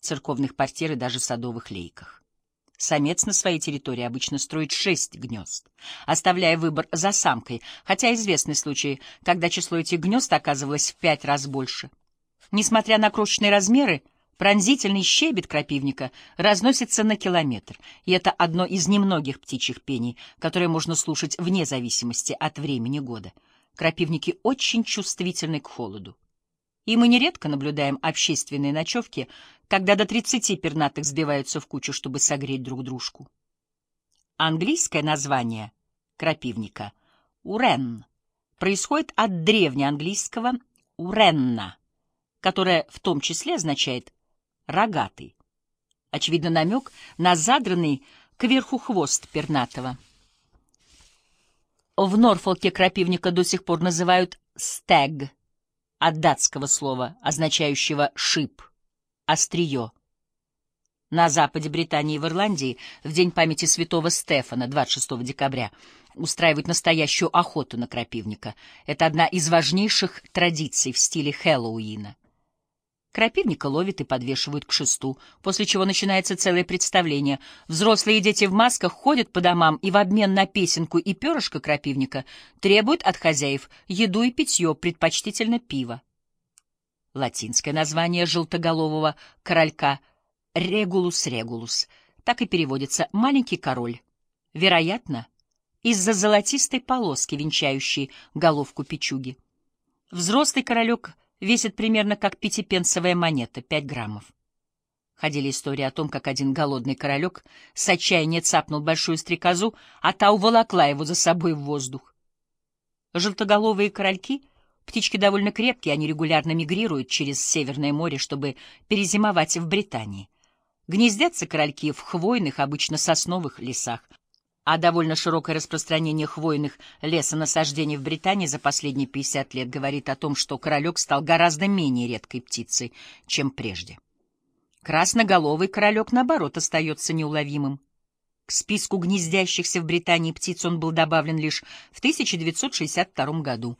церковных портьер и даже садовых лейках. Самец на своей территории обычно строит шесть гнезд, оставляя выбор за самкой, хотя известны случаи, когда число этих гнезд оказывалось в пять раз больше. Несмотря на крошечные размеры, пронзительный щебет крапивника разносится на километр, и это одно из немногих птичьих пений, которое можно слушать вне зависимости от времени года. Крапивники очень чувствительны к холоду. И мы нередко наблюдаем общественные ночевки, когда до 30 пернатых сбиваются в кучу, чтобы согреть друг дружку. Английское название крапивника — урен происходит от древнеанглийского «уренна», которое в том числе означает «рогатый». Очевидно, намек на задранный кверху хвост пернатого. В Норфолке крапивника до сих пор называют «стэг», от датского слова, означающего «шип», «острие». На западе Британии и в Ирландии в День памяти святого Стефана, 26 декабря, устраивают настоящую охоту на крапивника. Это одна из важнейших традиций в стиле Хэллоуина. Крапивника ловят и подвешивают к шесту, после чего начинается целое представление. Взрослые и дети в масках ходят по домам и в обмен на песенку и перышко крапивника требуют от хозяев еду и питье, предпочтительно пиво. Латинское название желтоголового королька — Регулус регулус, так и переводится «маленький король». Вероятно, из-за золотистой полоски, венчающей головку печуги. Взрослый королек — весит примерно как пятипенсовая монета, пять граммов. Ходили истории о том, как один голодный королек с отчаяния цапнул большую стрекозу, а та уволокла его за собой в воздух. Желтоголовые корольки — птички довольно крепкие, они регулярно мигрируют через Северное море, чтобы перезимовать в Британии. Гнездятся корольки в хвойных, обычно сосновых лесах, а довольно широкое распространение хвойных лесонасаждений в Британии за последние 50 лет говорит о том, что королек стал гораздо менее редкой птицей, чем прежде. Красноголовый королек, наоборот, остается неуловимым. К списку гнездящихся в Британии птиц он был добавлен лишь в 1962 году.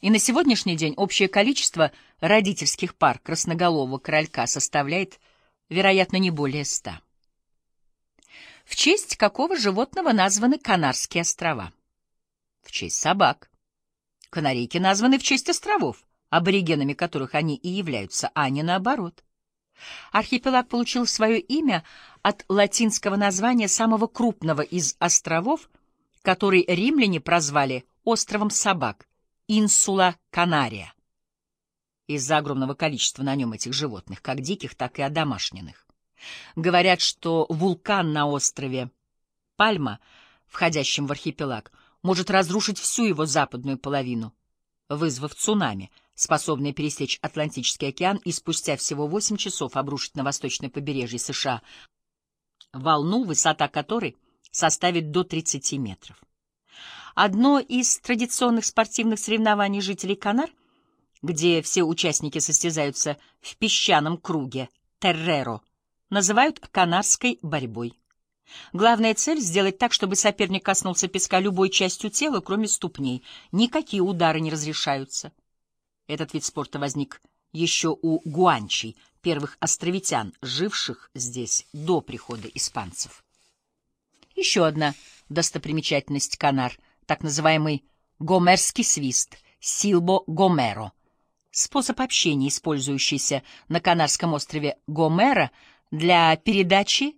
И на сегодняшний день общее количество родительских пар красноголового королька составляет, вероятно, не более ста в честь какого животного названы Канарские острова? В честь собак. Канарейки названы в честь островов, аборигенами которых они и являются, а не наоборот. Архипелаг получил свое имя от латинского названия самого крупного из островов, который римляне прозвали островом собак — Инсула Канария, из-за огромного количества на нем этих животных, как диких, так и одомашненных. Говорят, что вулкан на острове Пальма, входящем в архипелаг, может разрушить всю его западную половину, вызвав цунами, способное пересечь Атлантический океан и спустя всего 8 часов обрушить на восточное побережье США волну, высота которой составит до 30 метров. Одно из традиционных спортивных соревнований жителей Канар, где все участники состязаются в песчаном круге Терреро — называют канарской борьбой. Главная цель — сделать так, чтобы соперник коснулся песка любой частью тела, кроме ступней. Никакие удары не разрешаются. Этот вид спорта возник еще у гуанчей, первых островитян, живших здесь до прихода испанцев. Еще одна достопримечательность Канар, так называемый гомерский свист, силбо гомеро. Способ общения, использующийся на Канарском острове Гомера — для передачи